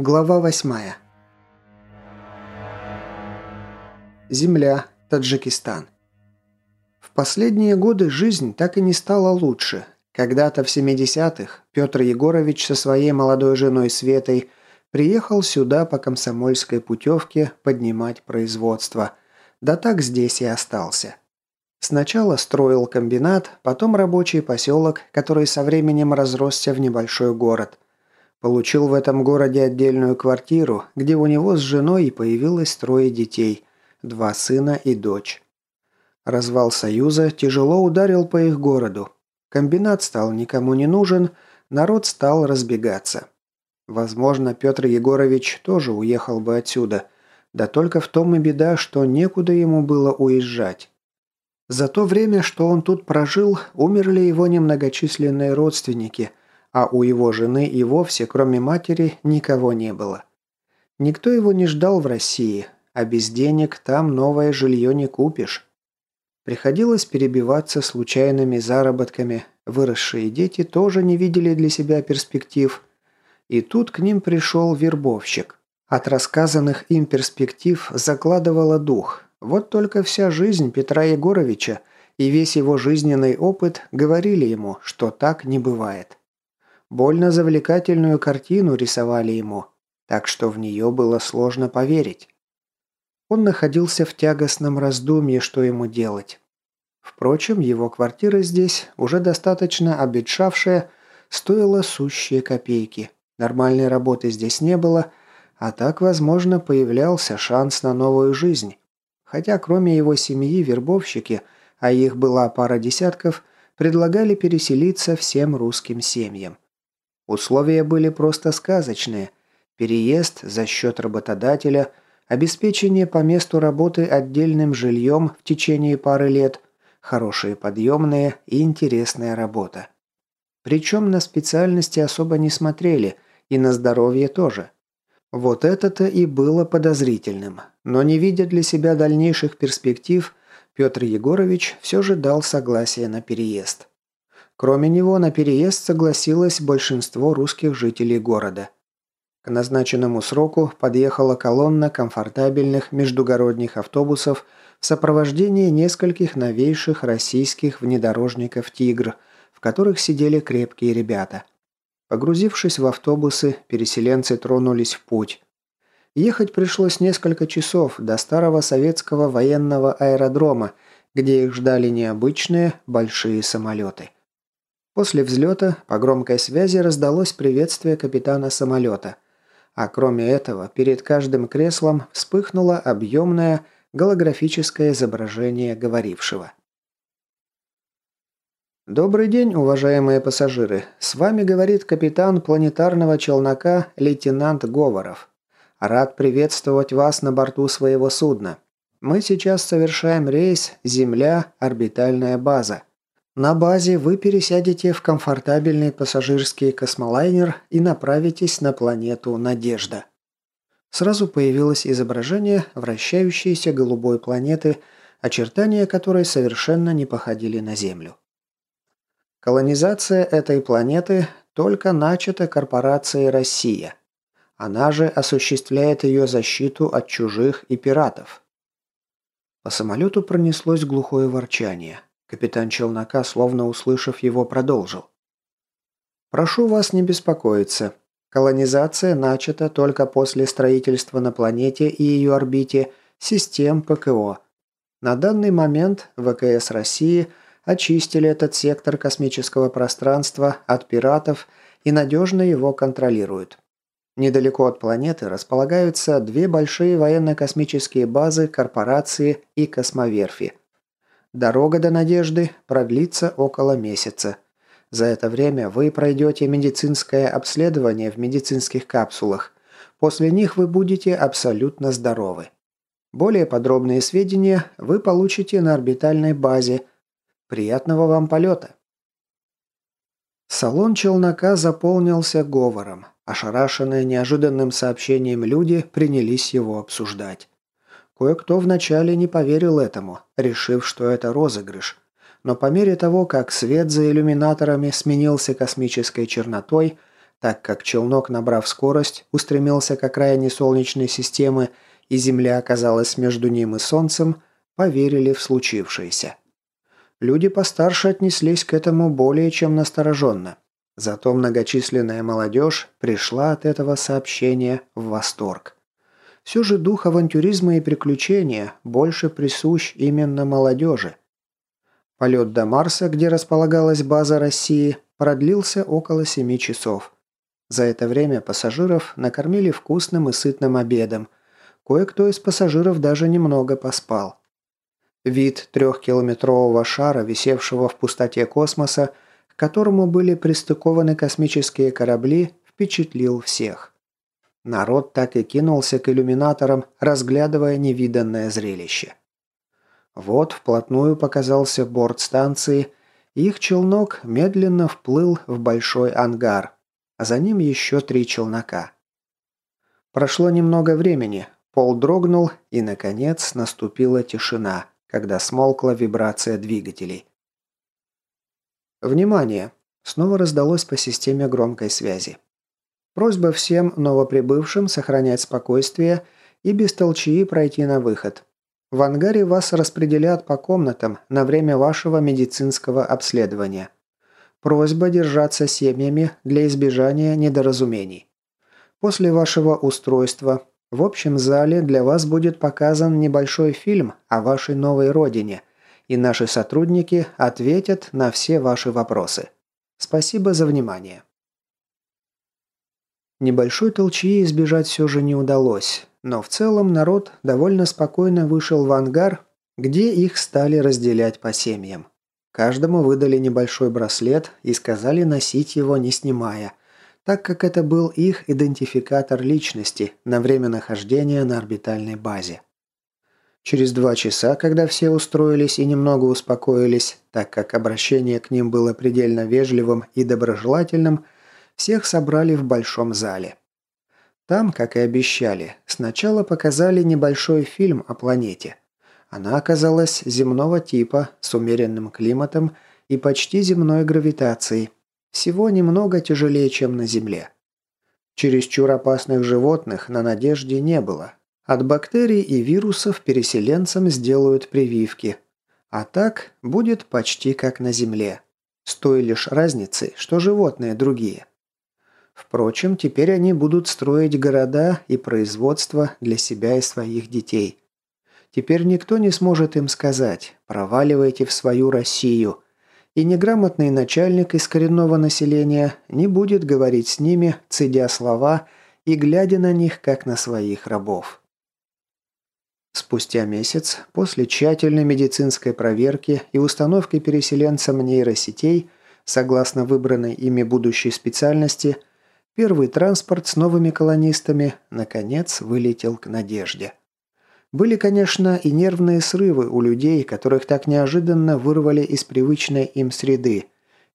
Глава 8. Земля, Таджикистан. В последние годы жизнь так и не стала лучше. Когда-то в 70-х Петр Егорович со своей молодой женой Светой приехал сюда по комсомольской путевке поднимать производство. Да так здесь и остался. Сначала строил комбинат, потом рабочий поселок, который со временем разросся в небольшой город – Получил в этом городе отдельную квартиру, где у него с женой появилось трое детей – два сына и дочь. Развал Союза тяжело ударил по их городу. Комбинат стал никому не нужен, народ стал разбегаться. Возможно, Петр Егорович тоже уехал бы отсюда. Да только в том и беда, что некуда ему было уезжать. За то время, что он тут прожил, умерли его немногочисленные родственники, а у его жены и вовсе, кроме матери, никого не было. Никто его не ждал в России, а без денег там новое жилье не купишь. Приходилось перебиваться случайными заработками, выросшие дети тоже не видели для себя перспектив. И тут к ним пришел вербовщик. От рассказанных им перспектив закладывало дух. Вот только вся жизнь Петра Егоровича и весь его жизненный опыт говорили ему, что так не бывает. Больно завлекательную картину рисовали ему, так что в нее было сложно поверить. Он находился в тягостном раздумье, что ему делать. Впрочем, его квартира здесь, уже достаточно обветшавшая, стоила сущие копейки. Нормальной работы здесь не было, а так, возможно, появлялся шанс на новую жизнь. Хотя кроме его семьи вербовщики, а их была пара десятков, предлагали переселиться всем русским семьям. Условия были просто сказочные. Переезд за счет работодателя, обеспечение по месту работы отдельным жильем в течение пары лет, хорошие подъемные и интересная работа. Причем на специальности особо не смотрели, и на здоровье тоже. Вот это-то и было подозрительным. Но не видя для себя дальнейших перспектив, Петр Егорович все же дал согласие на переезд. Кроме него на переезд согласилось большинство русских жителей города. К назначенному сроку подъехала колонна комфортабельных междугородних автобусов в сопровождении нескольких новейших российских внедорожников «Тигр», в которых сидели крепкие ребята. Погрузившись в автобусы, переселенцы тронулись в путь. Ехать пришлось несколько часов до старого советского военного аэродрома, где их ждали необычные большие самолеты. После взлета по громкой связи раздалось приветствие капитана самолета. А кроме этого, перед каждым креслом вспыхнуло объемное голографическое изображение говорившего. «Добрый день, уважаемые пассажиры. С вами говорит капитан планетарного челнока лейтенант Говоров. Рад приветствовать вас на борту своего судна. Мы сейчас совершаем рейс Земля, орбитальная база. На базе вы пересядете в комфортабельный пассажирский космолайнер и направитесь на планету Надежда. Сразу появилось изображение вращающейся голубой планеты, очертания которой совершенно не походили на Землю. Колонизация этой планеты только начата корпорацией «Россия». Она же осуществляет ее защиту от чужих и пиратов. По самолету пронеслось глухое ворчание – Капитан челнока, словно услышав его, продолжил. «Прошу вас не беспокоиться. Колонизация начата только после строительства на планете и ее орбите систем ПКО. На данный момент ВКС России очистили этот сектор космического пространства от пиратов и надежно его контролируют. Недалеко от планеты располагаются две большие военно-космические базы корпорации и космоверфи – Дорога до Надежды продлится около месяца. За это время вы пройдете медицинское обследование в медицинских капсулах. После них вы будете абсолютно здоровы. Более подробные сведения вы получите на орбитальной базе. Приятного вам полета! Салон челнока заполнился говором. Ошарашенные неожиданным сообщением люди принялись его обсуждать. Кое-кто вначале не поверил этому, решив, что это розыгрыш. Но по мере того, как свет за иллюминаторами сменился космической чернотой, так как челнок, набрав скорость, устремился к окраине Солнечной системы, и Земля оказалась между ним и Солнцем, поверили в случившееся. Люди постарше отнеслись к этому более чем настороженно. Зато многочисленная молодежь пришла от этого сообщения в восторг. Все же дух авантюризма и приключения больше присущ именно молодежи. Полет до Марса, где располагалась база России, продлился около семи часов. За это время пассажиров накормили вкусным и сытным обедом. Кое-кто из пассажиров даже немного поспал. Вид трехкилометрового шара, висевшего в пустоте космоса, к которому были пристыкованы космические корабли, впечатлил всех. Народ так и кинулся к иллюминаторам, разглядывая невиданное зрелище. Вот вплотную показался борт станции, их челнок медленно вплыл в большой ангар, а за ним еще три челнока. Прошло немного времени, пол дрогнул, и, наконец, наступила тишина, когда смолкла вибрация двигателей. «Внимание!» – снова раздалось по системе громкой связи. Просьба всем новоприбывшим сохранять спокойствие и без толчии пройти на выход. В ангаре вас распределят по комнатам на время вашего медицинского обследования. Просьба держаться семьями для избежания недоразумений. После вашего устройства в общем зале для вас будет показан небольшой фильм о вашей новой родине, и наши сотрудники ответят на все ваши вопросы. Спасибо за внимание. Небольшой толчии избежать все же не удалось. Но в целом народ довольно спокойно вышел в ангар, где их стали разделять по семьям. Каждому выдали небольшой браслет и сказали носить его не снимая, так как это был их идентификатор личности на время нахождения на орбитальной базе. Через два часа, когда все устроились и немного успокоились, так как обращение к ним было предельно вежливым и доброжелательным, всех собрали в большом зале. Там, как и обещали, сначала показали небольшой фильм о планете. Она оказалась земного типа, с умеренным климатом и почти земной гравитацией. Всего немного тяжелее, чем на Земле. Чересчур опасных животных на надежде не было. От бактерий и вирусов переселенцам сделают прививки. А так будет почти как на Земле. С той лишь разницей, что животные другие. Впрочем, теперь они будут строить города и производство для себя и своих детей. Теперь никто не сможет им сказать «проваливайте в свою Россию», и неграмотный начальник из коренного населения не будет говорить с ними, цедя слова и глядя на них, как на своих рабов. Спустя месяц, после тщательной медицинской проверки и установки переселенцам нейросетей, согласно выбранной ими будущей специальности – Первый транспорт с новыми колонистами, наконец, вылетел к Надежде. Были, конечно, и нервные срывы у людей, которых так неожиданно вырвали из привычной им среды,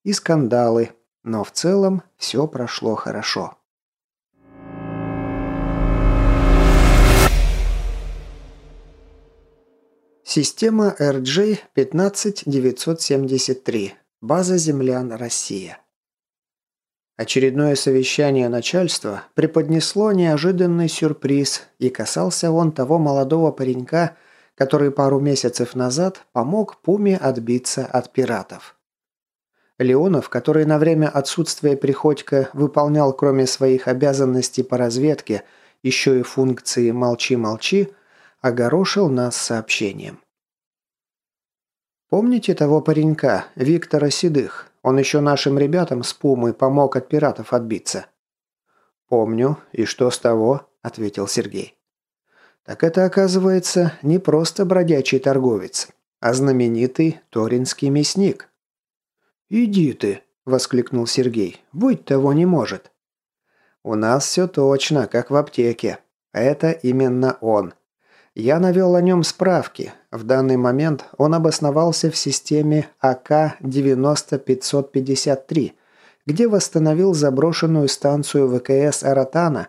и скандалы, но в целом все прошло хорошо. Система RJ-15973. База землян Россия. Очередное совещание начальства преподнесло неожиданный сюрприз, и касался он того молодого паренька, который пару месяцев назад помог Пуме отбиться от пиратов. Леонов, который на время отсутствия Приходько выполнял кроме своих обязанностей по разведке еще и функции «молчи-молчи», огорошил нас сообщением. «Помните того паренька, Виктора Седых, он еще нашим ребятам с Пумой помог от пиратов отбиться». «Помню. И что с того?» – ответил Сергей. «Так это, оказывается, не просто бродячий торговец, а знаменитый торинский мясник». «Иди ты!» – воскликнул Сергей. «Быть того не может». «У нас все точно, как в аптеке. Это именно он. Я навел о нем справки. В данный момент он обосновался в системе АК-90553, где восстановил заброшенную станцию ВКС Аратана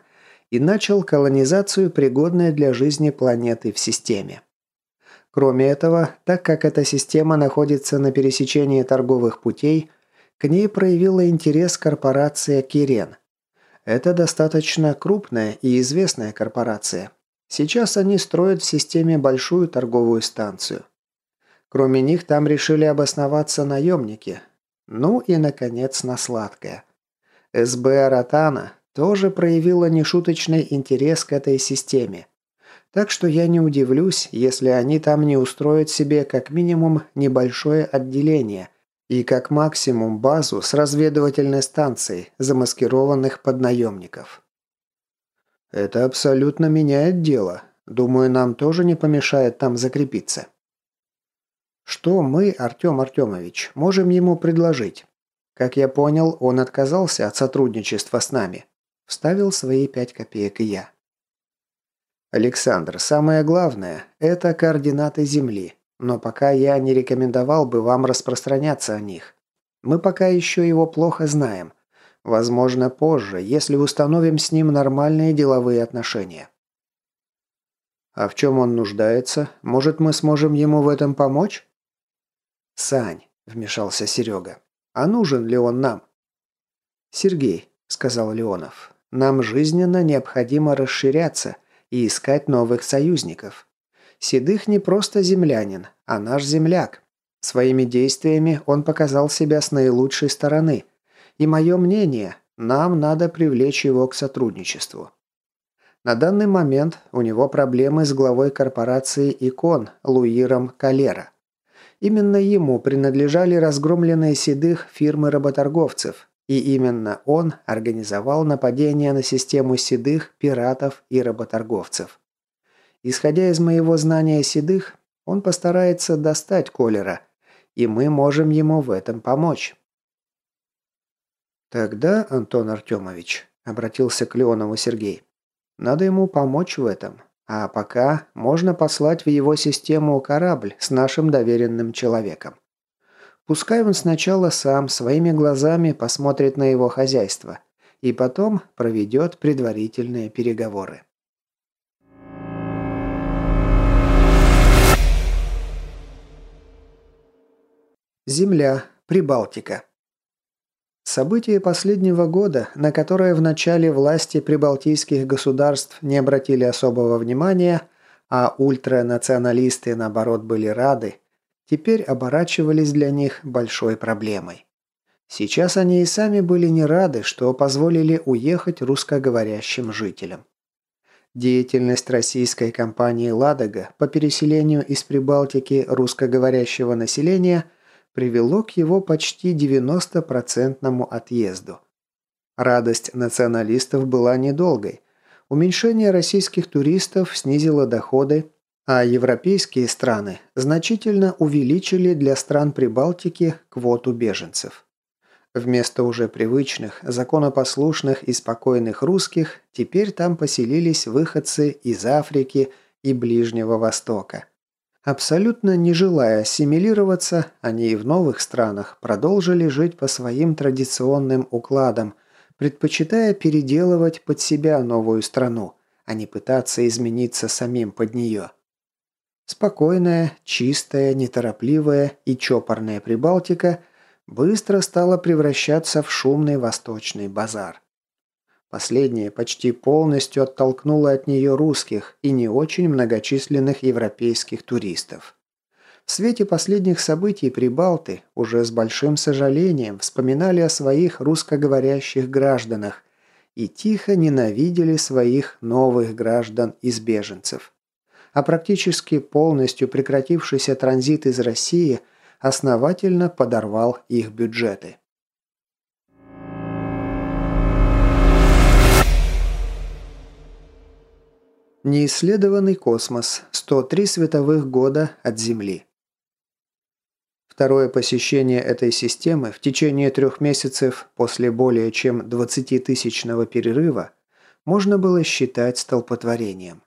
и начал колонизацию пригодной для жизни планеты в системе. Кроме этого, так как эта система находится на пересечении торговых путей, к ней проявила интерес корпорация «Кирен». Это достаточно крупная и известная корпорация. Сейчас они строят в системе большую торговую станцию. Кроме них там решили обосноваться наемники. Ну и, наконец, на сладкое. СБ Ротана тоже проявила нешуточный интерес к этой системе. Так что я не удивлюсь, если они там не устроят себе как минимум небольшое отделение и как максимум базу с разведывательной станцией, замаскированных под наемников. Это абсолютно меняет дело. Думаю, нам тоже не помешает там закрепиться. Что мы, Артем Артемович, можем ему предложить? Как я понял, он отказался от сотрудничества с нами. Вставил свои пять копеек и я. Александр, самое главное – это координаты Земли. Но пока я не рекомендовал бы вам распространяться о них. Мы пока еще его плохо знаем. Возможно, позже, если установим с ним нормальные деловые отношения. А в чем он нуждается? Может, мы сможем ему в этом помочь? Сань, вмешался Серега. А нужен ли он нам? Сергей, сказал Леонов. Нам жизненно необходимо расширяться и искать новых союзников. Седых не просто землянин, а наш земляк. Своими действиями он показал себя с наилучшей стороны. И мое мнение, нам надо привлечь его к сотрудничеству. На данный момент у него проблемы с главой корпорации «Икон» Луиром Калера. Именно ему принадлежали разгромленные седых фирмы работорговцев, и именно он организовал нападение на систему седых, пиратов и работорговцев. Исходя из моего знания седых, он постарается достать Колера, и мы можем ему в этом помочь. «Тогда, Антон Артемович», – обратился к Леонову Сергей, – «надо ему помочь в этом. А пока можно послать в его систему корабль с нашим доверенным человеком. Пускай он сначала сам своими глазами посмотрит на его хозяйство и потом проведет предварительные переговоры. Земля, Прибалтика. События последнего года, на которые в начале власти прибалтийских государств не обратили особого внимания, а ультранационалисты, наоборот, были рады, теперь оборачивались для них большой проблемой. Сейчас они и сами были не рады, что позволили уехать русскоговорящим жителям. Деятельность российской компании «Ладога» по переселению из Прибалтики русскоговорящего населения – привело к его почти 90-процентному отъезду. Радость националистов была недолгой. Уменьшение российских туристов снизило доходы, а европейские страны значительно увеличили для стран Прибалтики квоту беженцев. Вместо уже привычных, законопослушных и спокойных русских, теперь там поселились выходцы из Африки и Ближнего Востока. Абсолютно не желая ассимилироваться, они и в новых странах продолжили жить по своим традиционным укладам, предпочитая переделывать под себя новую страну, а не пытаться измениться самим под нее. Спокойная, чистая, неторопливая и чопорная Прибалтика быстро стала превращаться в шумный восточный базар. Последнее почти полностью оттолкнуло от нее русских и не очень многочисленных европейских туристов. В свете последних событий прибалты уже с большим сожалением вспоминали о своих русскоговорящих гражданах и тихо ненавидели своих новых граждан из беженцев. А практически полностью прекратившийся транзит из России основательно подорвал их бюджеты. Неисследованный космос. 103 световых года от Земли. Второе посещение этой системы в течение трех месяцев после более чем 20-тысячного перерыва можно было считать столпотворением.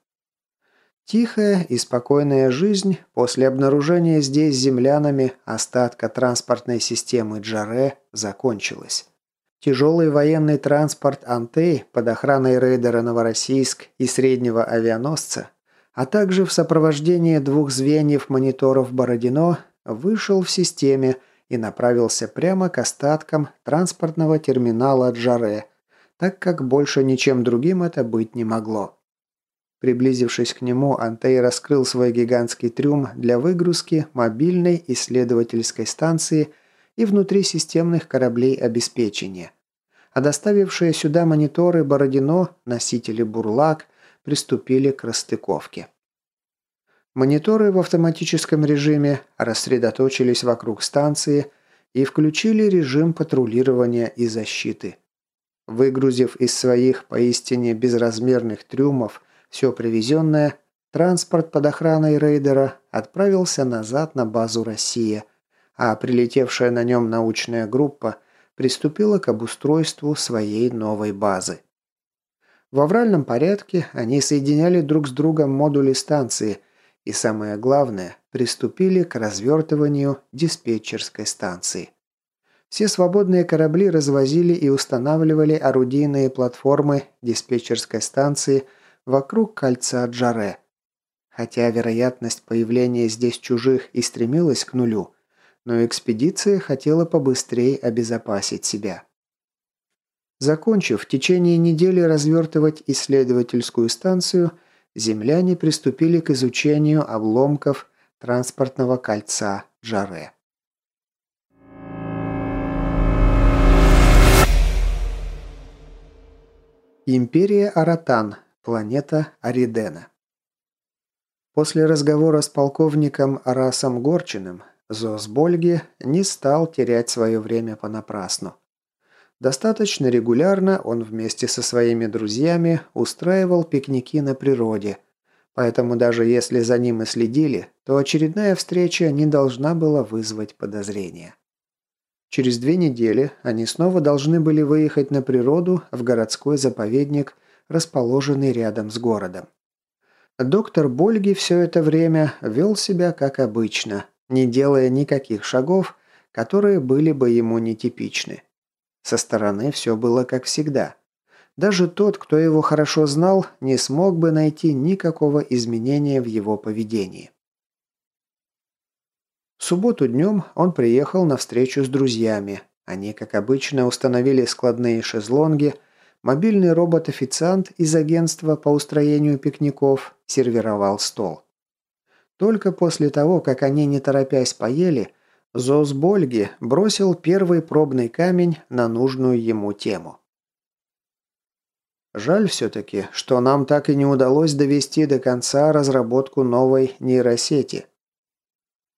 Тихая и спокойная жизнь после обнаружения здесь землянами остатка транспортной системы Джаре закончилась. Тяжелый военный транспорт «Антей» под охраной рейдера «Новороссийск» и среднего авианосца, а также в сопровождении двух звеньев мониторов «Бородино» вышел в системе и направился прямо к остаткам транспортного терминала «Джаре», так как больше ничем другим это быть не могло. Приблизившись к нему, Антей раскрыл свой гигантский трюм для выгрузки мобильной исследовательской станции и внутрисистемных кораблей обеспечения. А доставившие сюда мониторы Бородино, носители «Бурлак», приступили к расстыковке. Мониторы в автоматическом режиме рассредоточились вокруг станции и включили режим патрулирования и защиты. Выгрузив из своих поистине безразмерных трюмов все привезенное, транспорт под охраной рейдера отправился назад на базу «Россия», а прилетевшая на нем научная группа приступила к обустройству своей новой базы. В авральном порядке они соединяли друг с другом модули станции и, самое главное, приступили к развертыванию диспетчерской станции. Все свободные корабли развозили и устанавливали орудийные платформы диспетчерской станции – вокруг кольца Джаре. Хотя вероятность появления здесь чужих и стремилась к нулю, но экспедиция хотела побыстрее обезопасить себя. Закончив в течение недели развертывать исследовательскую станцию, земляне приступили к изучению обломков транспортного кольца Джаре. Империя Аратан – Планета Аридена. После разговора с полковником Арасом Горчиным Зосбольги не стал терять свое время понапрасну. Достаточно регулярно он вместе со своими друзьями устраивал пикники на природе, поэтому даже если за ним и следили, то очередная встреча не должна была вызвать подозрения. Через две недели они снова должны были выехать на природу в городской заповедник – расположенный рядом с городом. Доктор Больги все это время вел себя как обычно, не делая никаких шагов, которые были бы ему нетипичны. Со стороны все было как всегда. Даже тот, кто его хорошо знал, не смог бы найти никакого изменения в его поведении. В субботу днем он приехал на встречу с друзьями. Они, как обычно, установили складные шезлонги – Мобильный робот-официант из агентства по устроению пикников сервировал стол. Только после того, как они не торопясь поели, Зос Больги бросил первый пробный камень на нужную ему тему. Жаль все-таки, что нам так и не удалось довести до конца разработку новой нейросети.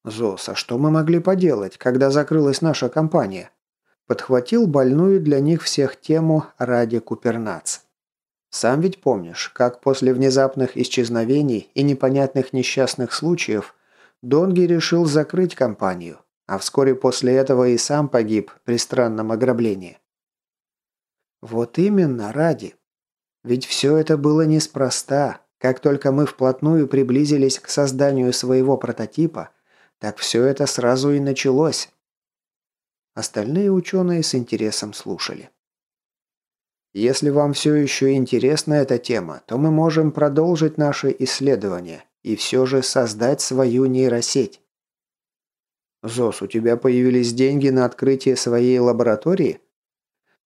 Зос, а что мы могли поделать, когда закрылась наша компания? подхватил больную для них всех тему ради Купернац. Сам ведь помнишь, как после внезапных исчезновений и непонятных несчастных случаев Донги решил закрыть компанию, а вскоре после этого и сам погиб при странном ограблении. Вот именно ради. Ведь все это было неспроста. Как только мы вплотную приблизились к созданию своего прототипа, так все это сразу и началось. Остальные ученые с интересом слушали. Если вам все еще интересна эта тема, то мы можем продолжить наши исследования и все же создать свою нейросеть. Зос, у тебя появились деньги на открытие своей лаборатории?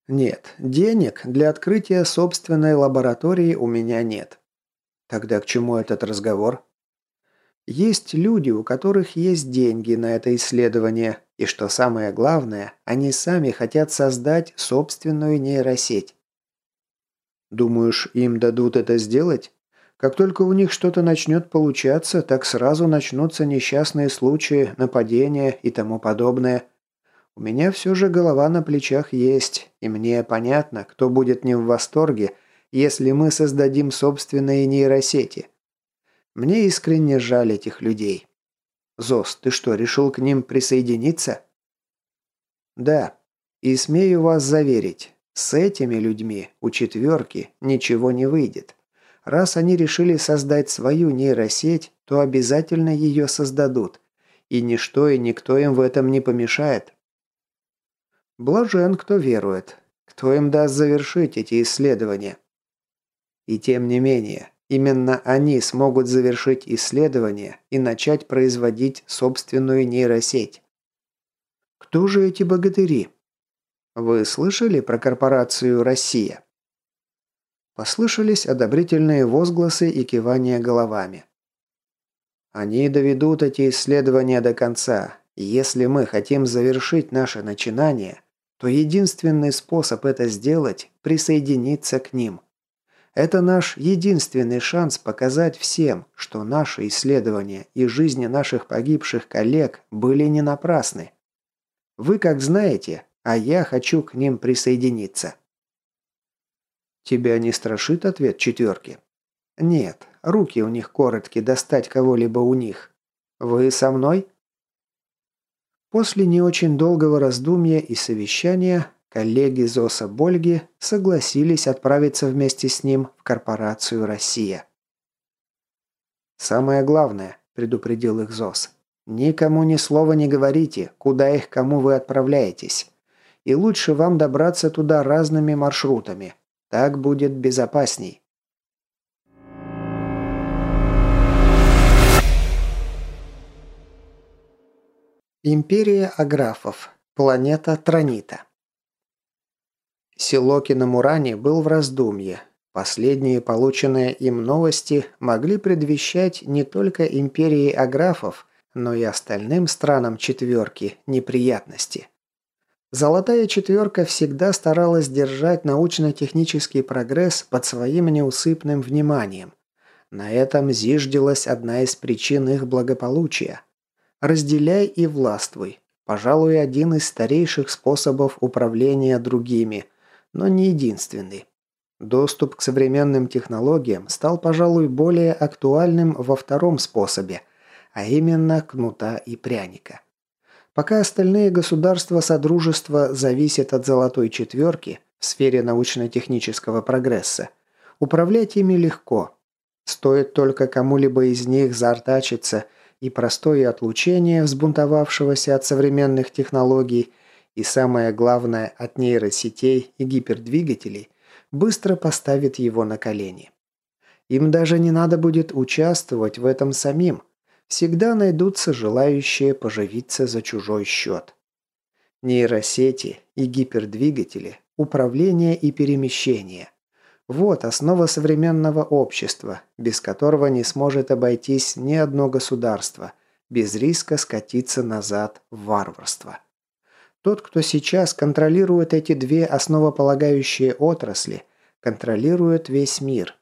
Нет, денег для открытия собственной лаборатории у меня нет. Тогда к чему этот разговор? Есть люди, у которых есть деньги на это исследование, и что самое главное, они сами хотят создать собственную нейросеть. Думаешь, им дадут это сделать? Как только у них что-то начнет получаться, так сразу начнутся несчастные случаи, нападения и тому подобное. У меня все же голова на плечах есть, и мне понятно, кто будет не в восторге, если мы создадим собственные нейросети. Мне искренне жаль этих людей. Зос, ты что, решил к ним присоединиться? Да. И смею вас заверить, с этими людьми у четверки ничего не выйдет. Раз они решили создать свою нейросеть, то обязательно ее создадут. И ничто и никто им в этом не помешает. Блажен, кто верует. Кто им даст завершить эти исследования? И тем не менее, Именно они смогут завершить исследование и начать производить собственную нейросеть. Кто же эти богатыри? Вы слышали про корпорацию «Россия»? Послышались одобрительные возгласы и кивания головами. Они доведут эти исследования до конца. Если мы хотим завершить наше начинание, то единственный способ это сделать – присоединиться к ним. Это наш единственный шанс показать всем, что наши исследования и жизни наших погибших коллег были не напрасны. Вы как знаете, а я хочу к ним присоединиться. Тебя не страшит ответ четверки? Нет, руки у них короткие, достать кого-либо у них. Вы со мной? После не очень долгого раздумья и совещания коллеги Зоса Больги согласились отправиться вместе с ним в корпорацию «Россия». «Самое главное», – предупредил их Зос, – «никому ни слова не говорите, куда их кому вы отправляетесь. И лучше вам добраться туда разными маршрутами. Так будет безопасней». Империя Аграфов. Планета Транита. Село Кинамурани был в раздумье. Последние полученные им новости могли предвещать не только империи Аграфов, но и остальным странам четверки неприятности. Золотая четверка всегда старалась держать научно-технический прогресс под своим неусыпным вниманием. На этом зиждилась одна из причин их благополучия. Разделяй и властвуй. Пожалуй, один из старейших способов управления другими, но не единственный. Доступ к современным технологиям стал, пожалуй, более актуальным во втором способе, а именно кнута и пряника. Пока остальные государства Содружества зависят от золотой четверки в сфере научно-технического прогресса, управлять ими легко. Стоит только кому-либо из них заортачиться – и простое отлучение взбунтовавшегося от современных технологий и самое главное от нейросетей и гипердвигателей быстро поставит его на колени. Им даже не надо будет участвовать в этом самим. Всегда найдутся желающие поживиться за чужой счет. Нейросети и гипердвигатели, управление и перемещение. Вот основа современного общества, без которого не сможет обойтись ни одно государство, без риска скатиться назад в варварство. Тот, кто сейчас контролирует эти две основополагающие отрасли, контролирует весь мир.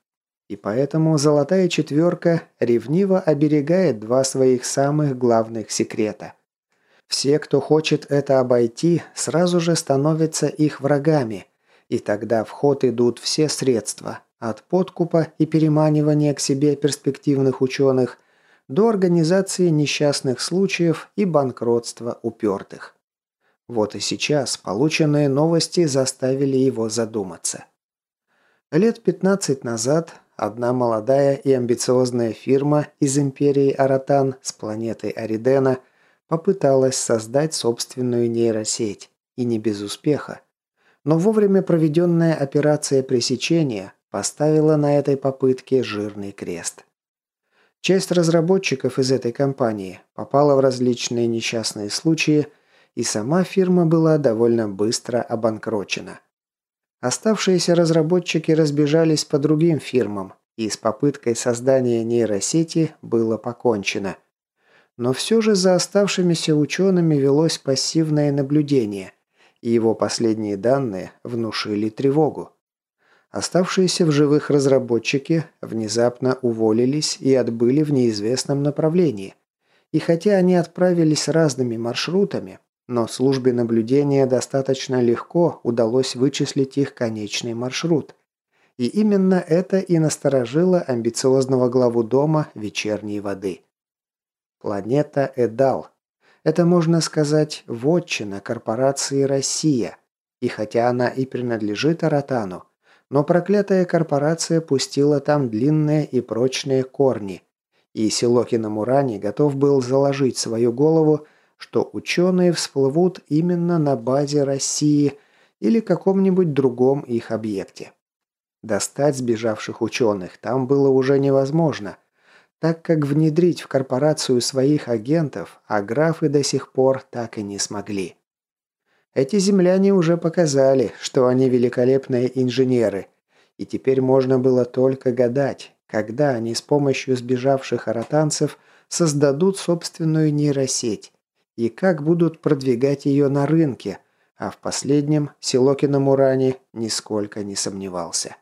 И поэтому «Золотая четверка» ревниво оберегает два своих самых главных секрета. Все, кто хочет это обойти, сразу же становятся их врагами – и тогда в ход идут все средства, от подкупа и переманивания к себе перспективных ученых до организации несчастных случаев и банкротства упертых. Вот и сейчас полученные новости заставили его задуматься. Лет 15 назад одна молодая и амбициозная фирма из империи Аратан с планеты Аридена попыталась создать собственную нейросеть, и не без успеха. Но вовремя проведенная операция пресечения поставила на этой попытке жирный крест. Часть разработчиков из этой компании попала в различные несчастные случаи, и сама фирма была довольно быстро обанкрочена. Оставшиеся разработчики разбежались по другим фирмам, и с попыткой создания нейросети было покончено. Но все же за оставшимися учеными велось пассивное наблюдение – и его последние данные внушили тревогу. Оставшиеся в живых разработчики внезапно уволились и отбыли в неизвестном направлении. И хотя они отправились разными маршрутами, но службе наблюдения достаточно легко удалось вычислить их конечный маршрут. И именно это и насторожило амбициозного главу дома вечерней воды. Планета Эдал, это, можно сказать, вотчина корпорации «Россия». И хотя она и принадлежит Аратану, но проклятая корпорация пустила там длинные и прочные корни. И Силоки Намурани готов был заложить свою голову, что ученые всплывут именно на базе России или каком-нибудь другом их объекте. Достать сбежавших ученых там было уже невозможно, так как внедрить в корпорацию своих агентов аграфы до сих пор так и не смогли. Эти земляне уже показали, что они великолепные инженеры, И теперь можно было только гадать, когда они с помощью сбежавших аратанцев создадут собственную нейросеть и как будут продвигать ее на рынке, а в последнем Силокина Мурани нисколько не сомневался.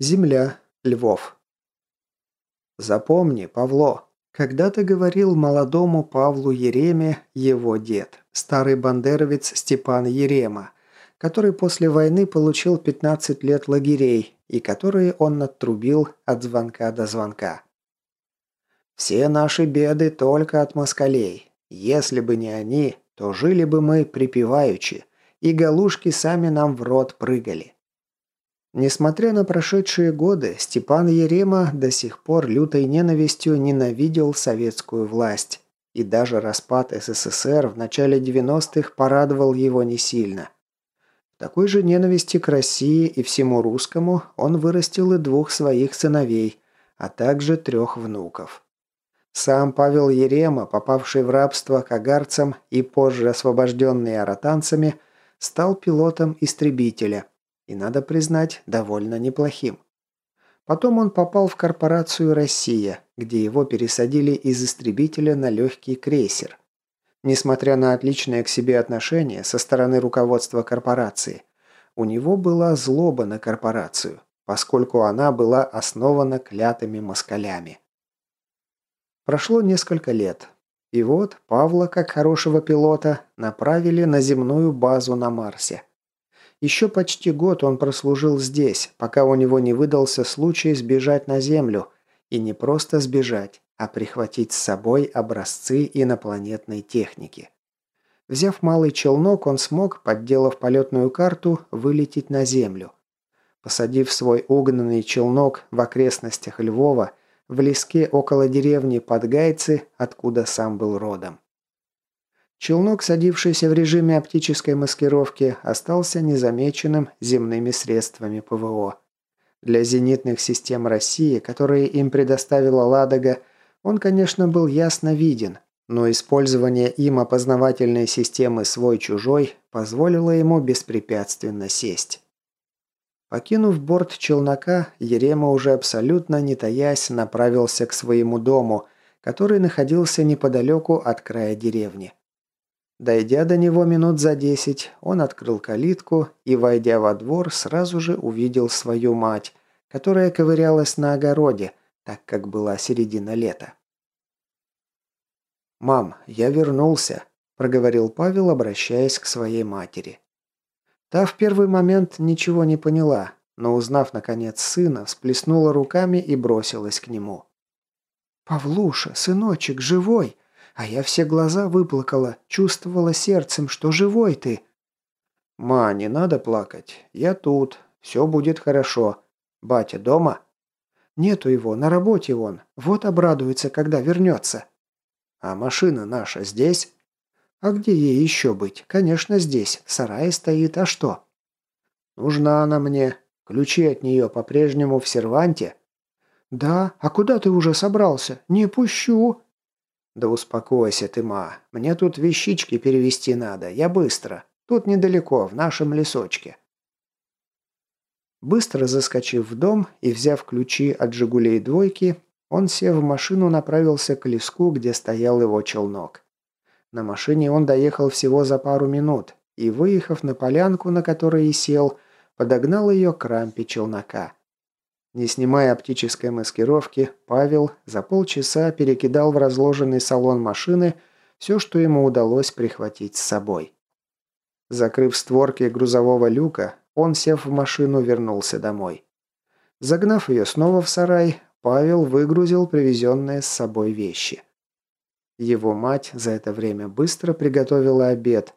Земля. Львов. Запомни, Павло, когда-то говорил молодому Павлу Ереме его дед, старый бандеровец Степан Ерема, который после войны получил 15 лет лагерей и которые он оттрубил от звонка до звонка. «Все наши беды только от москалей. Если бы не они, то жили бы мы припеваючи, и галушки сами нам в рот прыгали. Несмотря на прошедшие годы, Степан Ерема до сих пор лютой ненавистью ненавидел советскую власть. И даже распад СССР в начале 90-х порадовал его не сильно. Такой же ненависти к России и всему русскому он вырастил и двух своих сыновей, а также трех внуков. Сам Павел Ерема, попавший в рабство кагарцам и позже освобожденный аратанцами, стал пилотом истребителя – и, надо признать, довольно неплохим. Потом он попал в корпорацию «Россия», где его пересадили из истребителя на легкий крейсер. Несмотря на отличное к себе отношение со стороны руководства корпорации, у него была злоба на корпорацию, поскольку она была основана клятыми москалями. Прошло несколько лет, и вот Павла, как хорошего пилота, направили на земную базу на Марсе – еще почти год он прослужил здесь, пока у него не выдался случай сбежать на Землю. И не просто сбежать, а прихватить с собой образцы инопланетной техники. Взяв малый челнок, он смог, подделав полетную карту, вылететь на Землю. Посадив свой угнанный челнок в окрестностях Львова, в леске около деревни Подгайцы, откуда сам был родом. Челнок, садившийся в режиме оптической маскировки, остался незамеченным земными средствами ПВО. Для зенитных систем России, которые им предоставила «Ладога», он, конечно, был ясно виден, но использование им опознавательной системы «свой-чужой» позволило ему беспрепятственно сесть. Покинув борт челнока, Ерема уже абсолютно не таясь направился к своему дому, который находился неподалеку от края деревни. Дойдя до него минут за десять, он открыл калитку и, войдя во двор, сразу же увидел свою мать, которая ковырялась на огороде, так как была середина лета. «Мам, я вернулся», – проговорил Павел, обращаясь к своей матери. Та в первый момент ничего не поняла, но, узнав, наконец, сына, всплеснула руками и бросилась к нему. «Павлуша, сыночек, живой!» А я все глаза выплакала, чувствовала сердцем, что живой ты. «Ма, не надо плакать. Я тут. Все будет хорошо. Батя дома?» «Нету его, на работе он. Вот обрадуется, когда вернется». «А машина наша здесь?» «А где ей еще быть? Конечно, здесь. Сарай стоит, а что?» «Нужна она мне. Ключи от нее по-прежнему в серванте?» «Да, а куда ты уже собрался? Не пущу!» «Да успокойся ты, ма. Мне тут вещички перевести надо. Я быстро. Тут недалеко, в нашем лесочке». Быстро заскочив в дом и взяв ключи от «Жигулей» двойки, он, сев в машину, направился к леску, где стоял его челнок. На машине он доехал всего за пару минут и, выехав на полянку, на которой и сел, подогнал ее к рампе челнока. Не снимая оптической маскировки, Павел за полчаса перекидал в разложенный салон машины все, что ему удалось прихватить с собой. Закрыв створки грузового люка, он, сев в машину, вернулся домой. Загнав ее снова в сарай, Павел выгрузил привезенные с собой вещи. Его мать за это время быстро приготовила обед,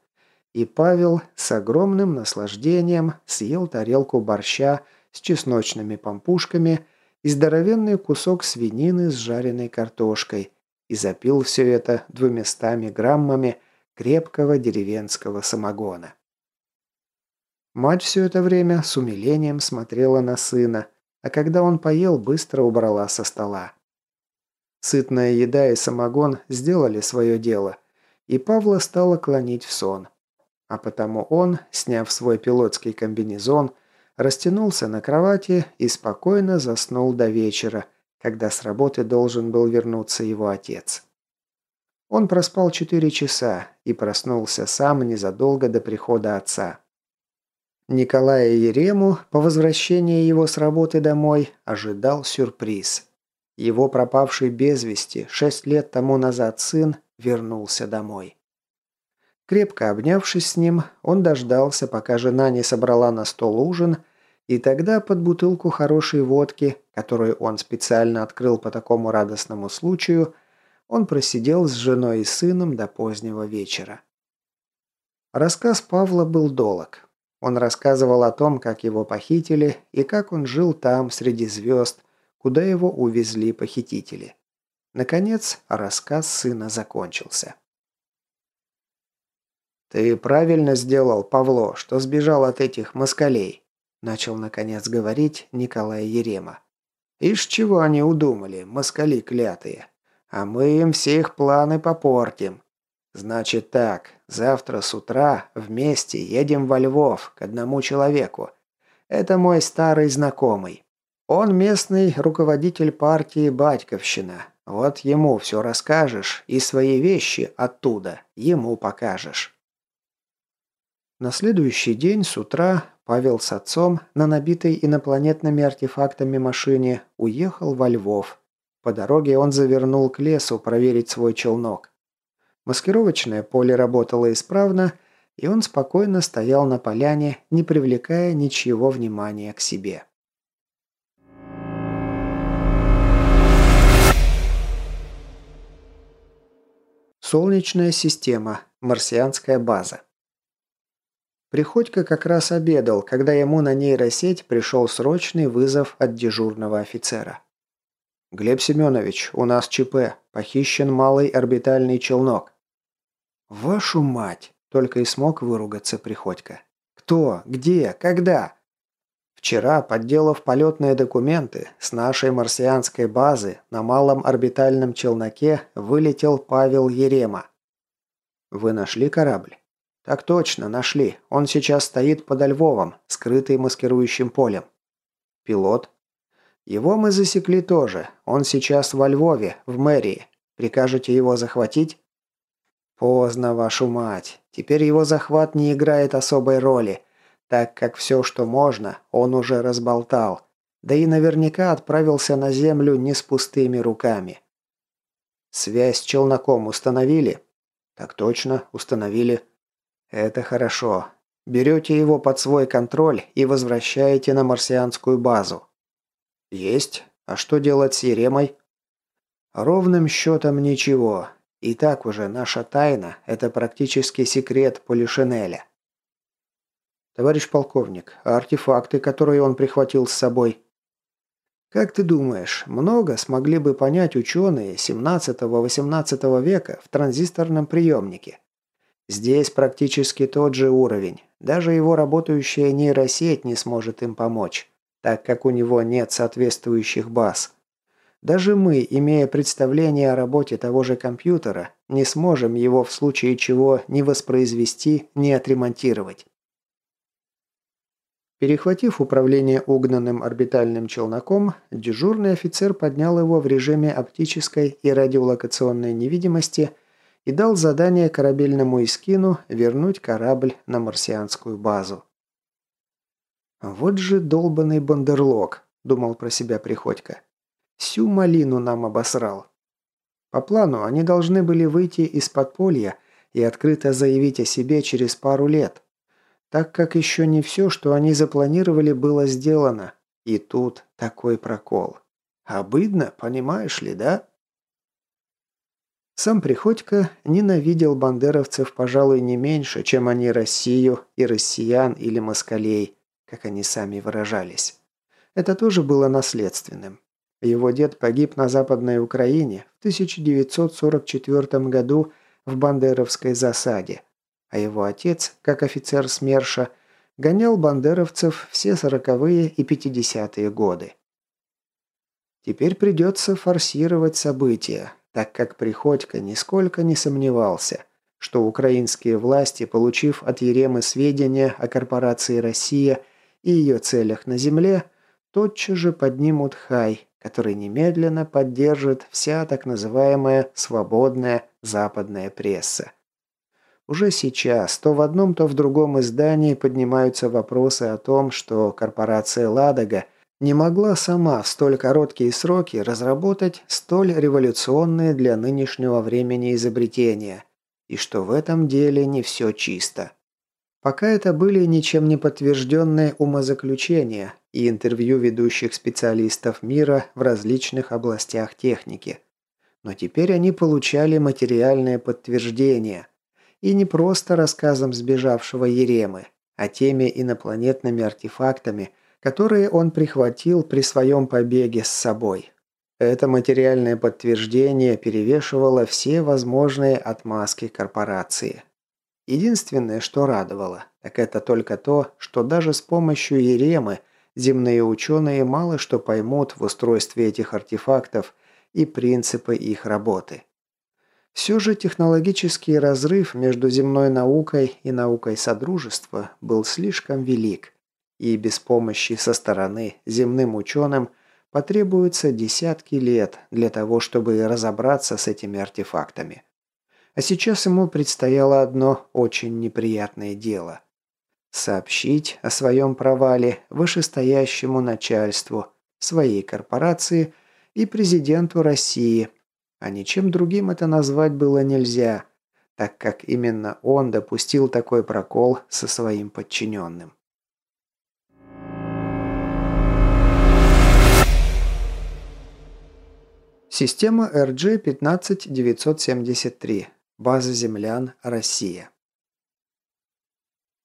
и Павел с огромным наслаждением съел тарелку борща с чесночными помпушками и здоровенный кусок свинины с жареной картошкой и запил все это двумястами граммами крепкого деревенского самогона. Мать все это время с умилением смотрела на сына, а когда он поел, быстро убрала со стола. Сытная еда и самогон сделали свое дело, и Павла стало клонить в сон. А потому он, сняв свой пилотский комбинезон, растянулся на кровати и спокойно заснул до вечера, когда с работы должен был вернуться его отец. Он проспал четыре часа и проснулся сам незадолго до прихода отца. Николая Ерему по возвращении его с работы домой ожидал сюрприз. Его пропавший без вести шесть лет тому назад сын вернулся домой. Крепко обнявшись с ним, он дождался, пока жена не собрала на стол ужин, и тогда под бутылку хорошей водки, которую он специально открыл по такому радостному случаю, он просидел с женой и сыном до позднего вечера. Рассказ Павла был долг. Он рассказывал о том, как его похитили и как он жил там, среди звезд, куда его увезли похитители. Наконец, рассказ сына закончился. «Ты правильно сделал, Павло, что сбежал от этих москалей», начал наконец говорить Николай Ерема. «Ишь, чего они удумали, москали клятые. А мы им все их планы попортим. Значит так, завтра с утра вместе едем во Львов к одному человеку. Это мой старый знакомый. Он местный руководитель партии «Батьковщина». Вот ему все расскажешь и свои вещи оттуда ему покажешь. На следующий день с утра Павел с отцом на набитой инопланетными артефактами машине уехал во Львов. По дороге он завернул к лесу проверить свой челнок. Маскировочное поле работало исправно, и он спокойно стоял на поляне, не привлекая ничего внимания к себе. Солнечная система. Марсианская база. Приходько как раз обедал, когда ему на нейросеть пришел срочный вызов от дежурного офицера. «Глеб Семенович, у нас ЧП. Похищен малый орбитальный челнок». «Вашу мать!» – только и смог выругаться Приходько. «Кто? Где? Когда?» Вчера, подделав полетные документы, с нашей марсианской базы на малом орбитальном челноке вылетел Павел Ерема. «Вы нашли корабль?» «Так точно, нашли. Он сейчас стоит под Львовом, скрытый маскирующим полем». «Пилот?» «Его мы засекли тоже. Он сейчас во Львове, в мэрии. Прикажете его захватить?» «Поздно, вашу мать. Теперь его захват не играет особой роли, так как все, что можно, он уже разболтал. Да и наверняка отправился на землю не с пустыми руками». «Связь с челноком установили?» «Так точно, установили». «Это хорошо. Берете его под свой контроль и возвращаете на марсианскую базу». «Есть. А что делать с Еремой?» «Ровным счетом ничего. И так уже наша тайна – это практически секрет Полишинеля». «Товарищ полковник, а артефакты, которые он прихватил с собой?» «Как ты думаешь, много смогли бы понять ученые 17-18 века в транзисторном приемнике?» Здесь практически тот же уровень. Даже его работающая нейросеть не сможет им помочь, так как у него нет соответствующих баз. Даже мы, имея представление о работе того же компьютера, не сможем его в случае чего ни воспроизвести, ни отремонтировать. Перехватив управление угнанным орбитальным челноком, дежурный офицер поднял его в режиме оптической и радиолокационной невидимости – и дал задание корабельному Искину вернуть корабль на марсианскую базу. «Вот же долбанный бандерлог», – думал про себя Приходько. «Всю малину нам обосрал». По плану они должны были выйти из подполья и открыто заявить о себе через пару лет, так как еще не все, что они запланировали, было сделано. И тут такой прокол. Обыдно, понимаешь ли, да? Сам Приходько ненавидел бандеровцев, пожалуй, не меньше, чем они Россию и россиян или москалей, как они сами выражались. Это тоже было наследственным. Его дед погиб на Западной Украине в 1944 году в бандеровской засаде, а его отец, как офицер СМЕРШа, гонял бандеровцев все сороковые и пятидесятые годы. Теперь придется форсировать события, так как Приходько нисколько не сомневался. что украинские власти, получив от Еремы сведения о корпорации «Россия» и ее целях на земле, тотчас же поднимут хай, который немедленно поддержит вся так называемая «свободная западная пресса». Уже сейчас то в одном, то в другом издании поднимаются вопросы о том, что корпорация «Ладога» не могла сама в столь короткие сроки разработать столь революционные для нынешнего времени изобретения, и что в этом деле не все чисто. Пока это были ничем не подтвержденные умозаключения и интервью ведущих специалистов мира в различных областях техники. Но теперь они получали материальное подтверждение – и не просто рассказом сбежавшего Еремы, а теми инопланетными артефактами, которые он прихватил при своем побеге с собой. Это материальное подтверждение перевешивало все возможные отмазки корпорации. Единственное, что радовало, так это только то, что даже с помощью Еремы земные ученые мало что поймут в устройстве этих артефактов и принципы их работы. Все же технологический разрыв между земной наукой и наукой Содружества был слишком велик, и без помощи со стороны земным ученым потребуется десятки лет для того, чтобы разобраться с этими артефактами. А сейчас ему предстояло одно очень неприятное дело – сообщить о своем провале вышестоящему начальству, своей корпорации и президенту России – а ничем другим это назвать было нельзя, так как именно он допустил такой прокол со своим подчиненным. Система RG-15973. База землян, Россия.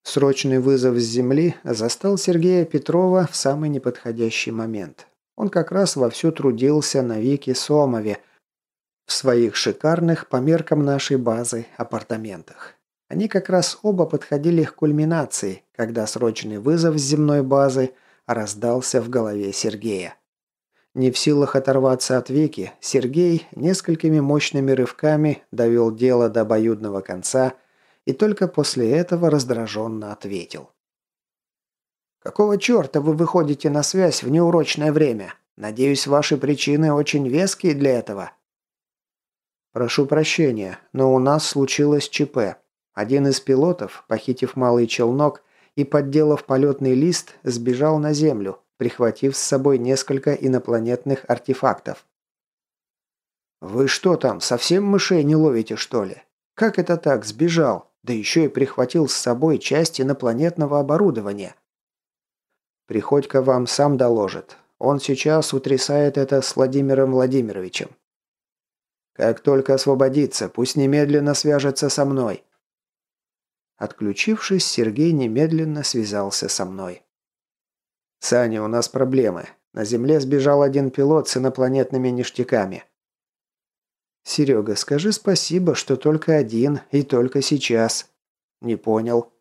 Срочный вызов с Земли застал Сергея Петрова в самый неподходящий момент. Он как раз вовсю трудился на Вике Сомове – в своих шикарных, по меркам нашей базы, апартаментах. Они как раз оба подходили к кульминации, когда срочный вызов с земной базы раздался в голове Сергея. Не в силах оторваться от Вики, Сергей несколькими мощными рывками довел дело до обоюдного конца и только после этого раздраженно ответил. «Какого черта вы выходите на связь в неурочное время? Надеюсь, ваши причины очень веские для этого». «Прошу прощения, но у нас случилось ЧП. Один из пилотов, похитив малый челнок и подделав полетный лист, сбежал на Землю, прихватив с собой несколько инопланетных артефактов. «Вы что там, совсем мышей не ловите, что ли? Как это так, сбежал? Да еще и прихватил с собой часть инопланетного оборудования». «Приходько вам сам доложит. Он сейчас утрясает это с Владимиром Владимировичем. Как только освободится, пусть немедленно свяжется со мной». Отключившись, Сергей немедленно связался со мной. «Саня, у нас проблемы. На Земле сбежал один пилот с инопланетными ништяками». «Серега, скажи спасибо, что только один и только сейчас». «Не понял».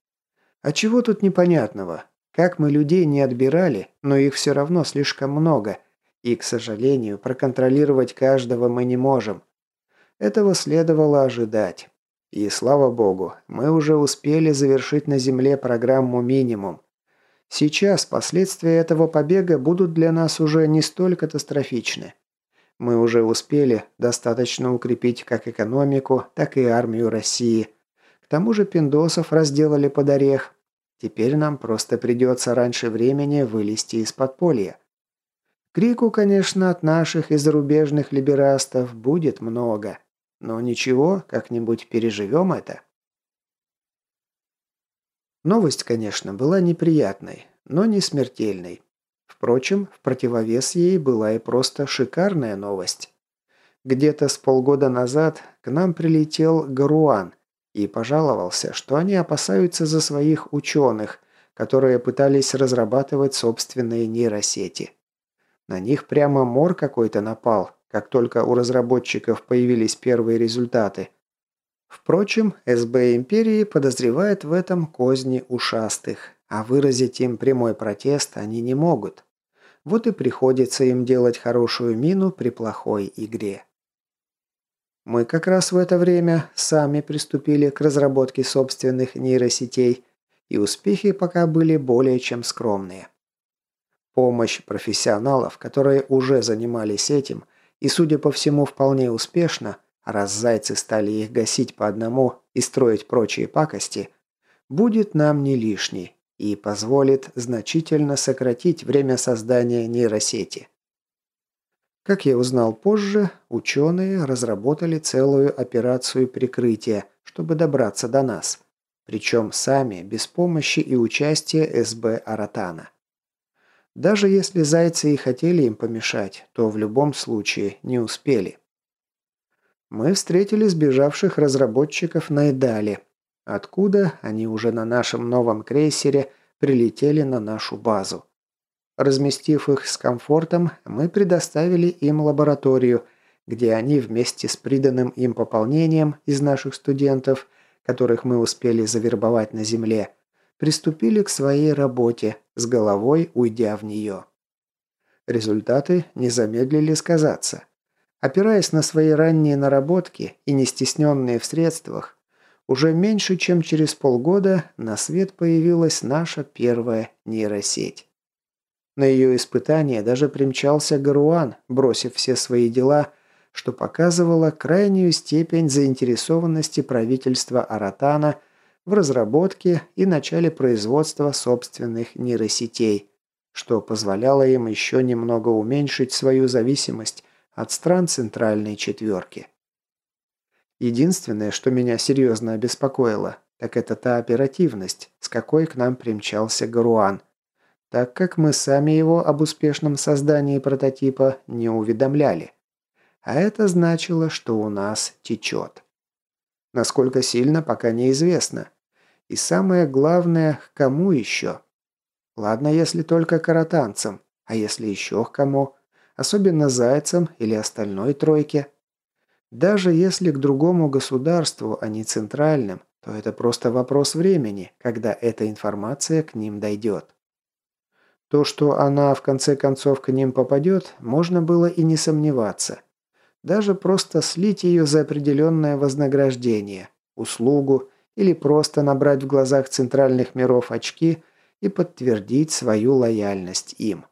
«А чего тут непонятного? Как мы людей не отбирали, но их все равно слишком много, и, к сожалению, проконтролировать каждого мы не можем. Этого следовало ожидать. И слава богу, мы уже успели завершить на Земле программу «Минимум». Сейчас последствия этого побега будут для нас уже не столь катастрофичны. Мы уже успели достаточно укрепить как экономику, так и армию России. К тому же пиндосов разделали под орех. Теперь нам просто придется раньше времени вылезти из подполья. Крику, конечно, от наших и зарубежных либерастов будет много. Но ничего, как-нибудь переживем это. Новость, конечно, была неприятной, но не смертельной. Впрочем, в противовес ей была и просто шикарная новость. Где-то с полгода назад к нам прилетел Гаруан и пожаловался, что они опасаются за своих ученых, которые пытались разрабатывать собственные нейросети. На них прямо мор какой-то напал, как только у разработчиков появились первые результаты. Впрочем, СБ Империи подозревает в этом козни ушастых, а выразить им прямой протест они не могут. Вот и приходится им делать хорошую мину при плохой игре. Мы как раз в это время сами приступили к разработке собственных нейросетей, и успехи пока были более чем скромные. Помощь профессионалов, которые уже занимались этим, и, судя по всему, вполне успешно, раз зайцы стали их гасить по одному и строить прочие пакости, будет нам не лишней и позволит значительно сократить время создания нейросети. Как я узнал позже, ученые разработали целую операцию прикрытия, чтобы добраться до нас. Причем сами, без помощи и участия СБ Аратана. Даже если зайцы и хотели им помешать, то в любом случае не успели. Мы встретили сбежавших разработчиков на Эдале, откуда они уже на нашем новом крейсере прилетели на нашу базу. Разместив их с комфортом, мы предоставили им лабораторию, где они вместе с приданным им пополнением из наших студентов, которых мы успели завербовать на Земле, приступили к своей работе, с головой уйдя в нее. Результаты не замедлили сказаться. Опираясь на свои ранние наработки и не стесненные в средствах, уже меньше чем через полгода на свет появилась наша первая нейросеть. На ее испытание даже примчался Гаруан, бросив все свои дела, что показывало крайнюю степень заинтересованности правительства Аратана в разработке и начале производства собственных нейросетей, что позволяло им еще немного уменьшить свою зависимость от стран Центральной Четверки. Единственное, что меня серьезно обеспокоило, так это та оперативность, с какой к нам примчался Гаруан – так как мы сами его об успешном создании прототипа не уведомляли. А это значило, что у нас течет. Насколько сильно, пока неизвестно. И самое главное, к кому еще? Ладно, если только каратанцам, а если еще к кому? Особенно зайцам или остальной тройке? Даже если к другому государству, а не центральным, то это просто вопрос времени, когда эта информация к ним дойдет. То, что она в конце концов к ним попадет, можно было и не сомневаться. Даже просто слить ее за определенное вознаграждение, услугу или просто набрать в глазах центральных миров очки и подтвердить свою лояльность им.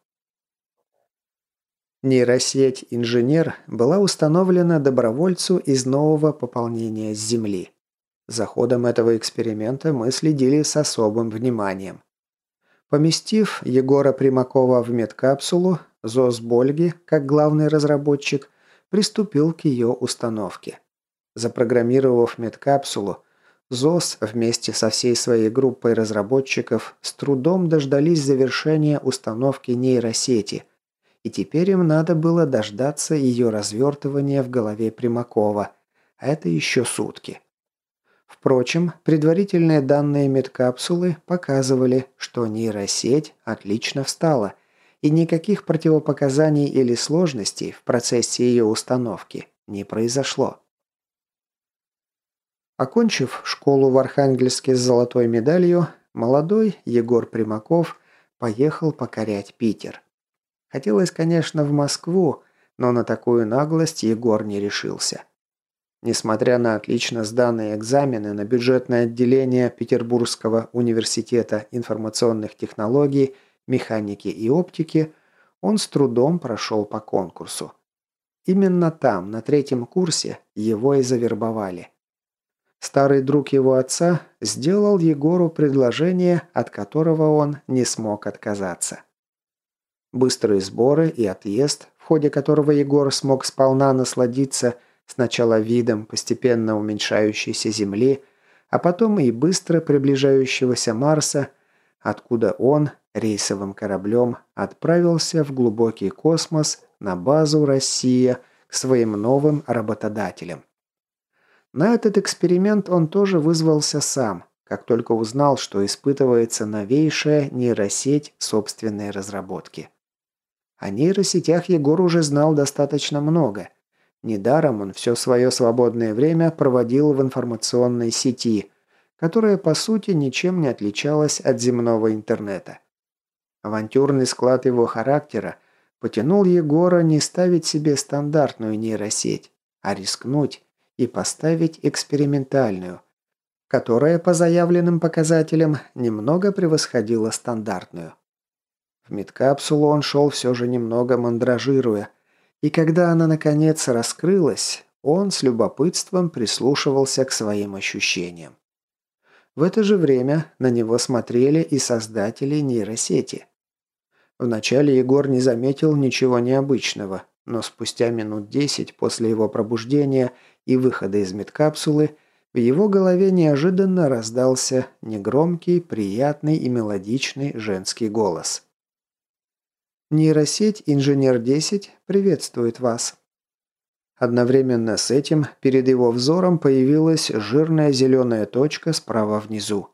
Нейросеть «Инженер» была установлена добровольцу из нового пополнения с Земли. За ходом этого эксперимента мы следили с особым вниманием. Поместив Егора Примакова в медкапсулу, Зос Больги, как главный разработчик, приступил к ее установке. Запрограммировав медкапсулу, ЗОС вместе со всей своей группой разработчиков с трудом дождались завершения установки нейросети, и теперь им надо было дождаться ее развертывания в голове Примакова, а это еще сутки. Впрочем, предварительные данные медкапсулы показывали, что нейросеть отлично встала, и никаких противопоказаний или сложностей в процессе ее установки не произошло. Окончив школу в Архангельске с золотой медалью, молодой Егор Примаков поехал покорять Питер. Хотелось, конечно, в Москву, но на такую наглость Егор не решился. Несмотря на отлично сданные экзамены на бюджетное отделение Петербургского университета информационных технологий, механики и оптики, он с трудом прошел по конкурсу. Именно там, на третьем курсе, его и завербовали. Старый друг его отца сделал Егору предложение, от которого он не смог отказаться. Быстрые сборы и отъезд, в ходе которого Егор смог сполна насладиться – Сначала видом постепенно уменьшающейся Земли, а потом и быстро приближающегося Марса, откуда он рейсовым кораблем отправился в глубокий космос на базу «Россия» к своим новым работодателям. На этот эксперимент он тоже вызвался сам, как только узнал, что испытывается новейшая нейросеть собственной разработки. О нейросетях Егор уже знал достаточно много – Недаром он все свое свободное время проводил в информационной сети, которая по сути ничем не отличалась от земного интернета. Авантюрный склад его характера потянул Егора не ставить себе стандартную нейросеть, а рискнуть и поставить экспериментальную, которая по заявленным показателям немного превосходила стандартную. В медкапсулу он шел все же немного мандражируя, и когда она наконец раскрылась, он с любопытством прислушивался к своим ощущениям. В это же время на него смотрели и создатели нейросети. Вначале Егор не заметил ничего необычного, но спустя минут десять после его пробуждения и выхода из медкапсулы в его голове неожиданно раздался негромкий, приятный и мелодичный женский голос. «Нейросеть Инженер-10 приветствует вас. Одновременно с этим перед его взором появилась жирная зеленая точка справа внизу.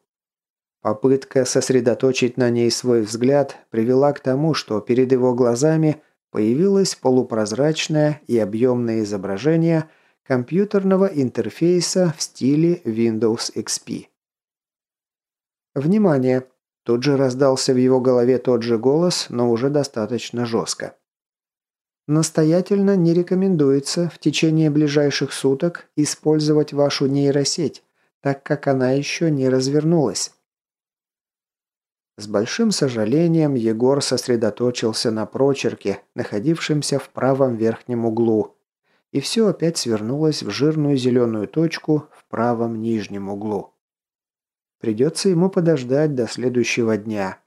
Попытка сосредоточить на ней свой взгляд привела к тому, что перед его глазами появилось полупрозрачное и объемное изображение компьютерного интерфейса в стиле Windows XP. Внимание! Тут же раздался в его голове тот же голос, но уже достаточно жестко. Настоятельно не рекомендуется в течение ближайших суток использовать вашу нейросеть, так как она еще не развернулась. С большим сожалением Егор сосредоточился на прочерке, находившемся в правом верхнем углу, и все опять свернулось в жирную зеленую точку в правом нижнем углу. Придется ему подождать до следующего дня.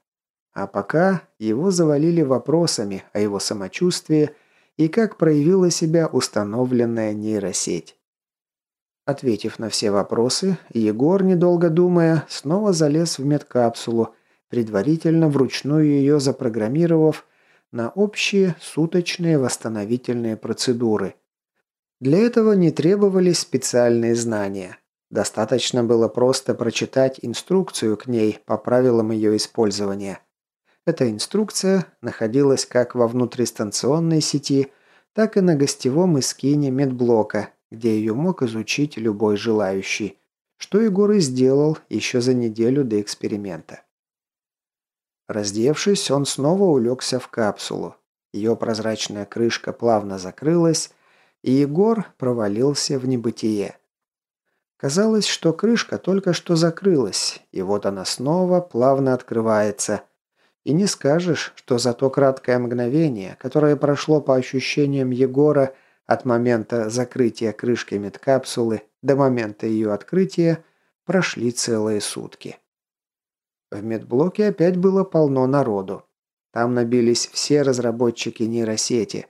А пока его завалили вопросами о его самочувствии и как проявила себя установленная нейросеть. Ответив на все вопросы, Егор, недолго думая, снова залез в медкапсулу, предварительно вручную ее запрограммировав на общие суточные восстановительные процедуры. Для этого не требовались специальные знания. Достаточно было просто прочитать инструкцию к ней по правилам ее использования – эта инструкция находилась как во внутристанционной сети, так и на гостевом эскине медблока, где ее мог изучить любой желающий, что Егор и сделал еще за неделю до эксперимента. Раздевшись, он снова улегся в капсулу. Ее прозрачная крышка плавно закрылась, и Егор провалился в небытие. Казалось, что крышка только что закрылась, и вот она снова плавно открывается, и не скажешь, что за то краткое мгновение, которое прошло по ощущениям Егора от момента закрытия крышки медкапсулы до момента ее открытия, прошли целые сутки. В медблоке опять было полно народу. Там набились все разработчики нейросети,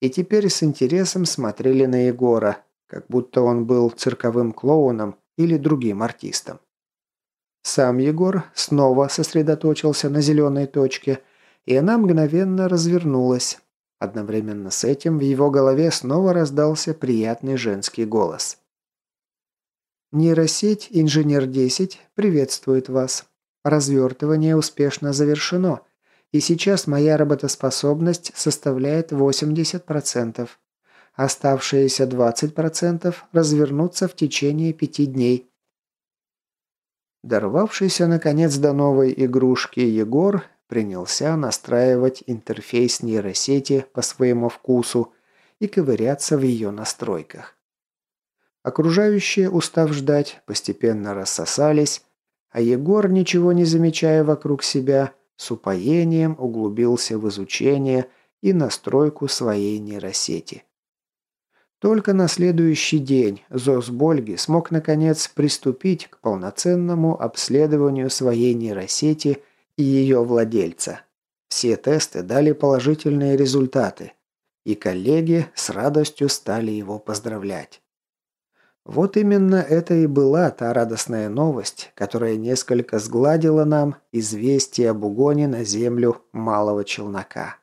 и теперь с интересом смотрели на Егора, как будто он был цирковым клоуном или другим артистом. Сам Егор снова сосредоточился на зеленой точке, и она мгновенно развернулась. Одновременно с этим в его голове снова раздался приятный женский голос. Нейросеть «Инженер-10» приветствует вас. Развертывание успешно завершено, и сейчас моя работоспособность составляет 80%. Оставшиеся 20% развернутся в течение пяти дней. Дорвавшийся наконец до новой игрушки Егор принялся настраивать интерфейс нейросети по своему вкусу и ковыряться в ее настройках. Окружающие, устав ждать, постепенно рассосались, а Егор, ничего не замечая вокруг себя, с упоением углубился в изучение и настройку своей нейросети. Только на следующий день Зос Больги смог наконец приступить к полноценному обследованию своей нейросети и ее владельца. Все тесты дали положительные результаты, и коллеги с радостью стали его поздравлять. Вот именно это и была та радостная новость, которая несколько сгладила нам известие об угоне на землю малого челнока.